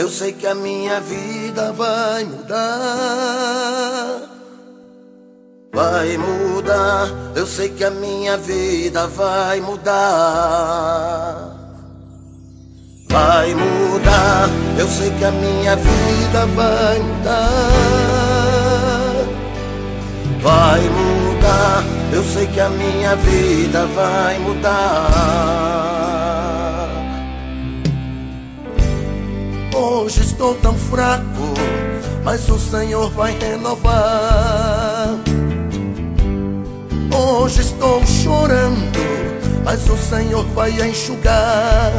eu sei que a minha vida vai mudar. Vai mudar, eu sei que a minha vida vai mudar. Vai mudar, eu sei que a minha vida vai mudar. Vai mudar, eu sei que a minha vida vai mudar. Hoje estou tão fraco, mas o Senhor vai renovar. Hoje estou chorando, mas o Senhor vai enxugar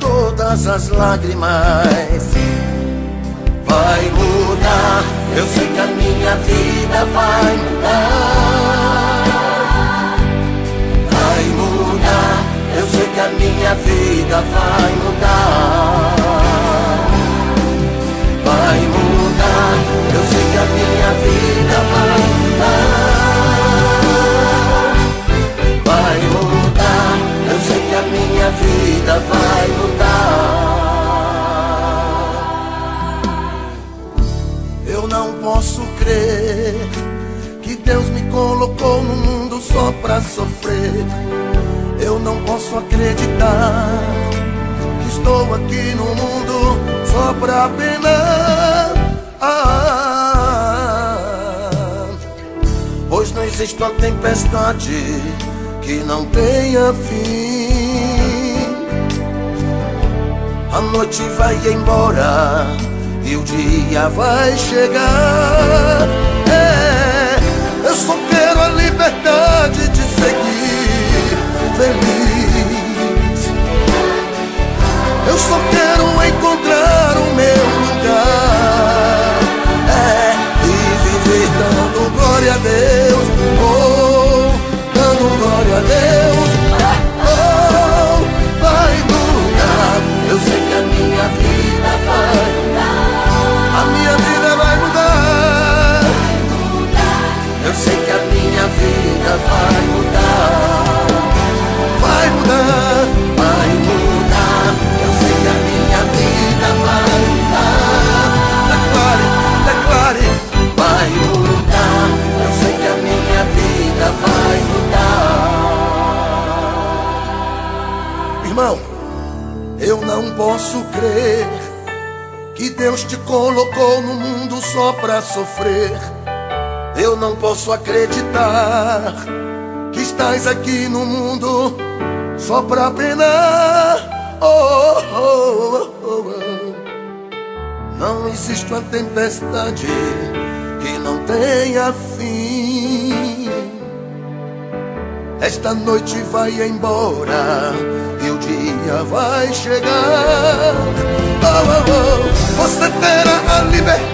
todas as lágrimas. Vai mudar, eu sei que a minha vida vai mudar. Vai mudar, eu sei que a minha vida vai mudar. Eu não posso crer que Deus me colocou no mundo só pra sofrer. Eu não posso acreditar que estou aqui no mundo só pra penar. Ah, pois não existe uma tempestade que não tenha fim. A noite vai embora e o dia vai chegar. Que Deus te colocou no mundo só pra sofrer. Eu não posso acreditar que estás aqui no mundo só pra penar. Oh, oh, oh, oh. Não existe uma tempestade que não tenha fim. Esta noite vai embora dia vai chegar. Oh, oh, oh. Você terá a liberdade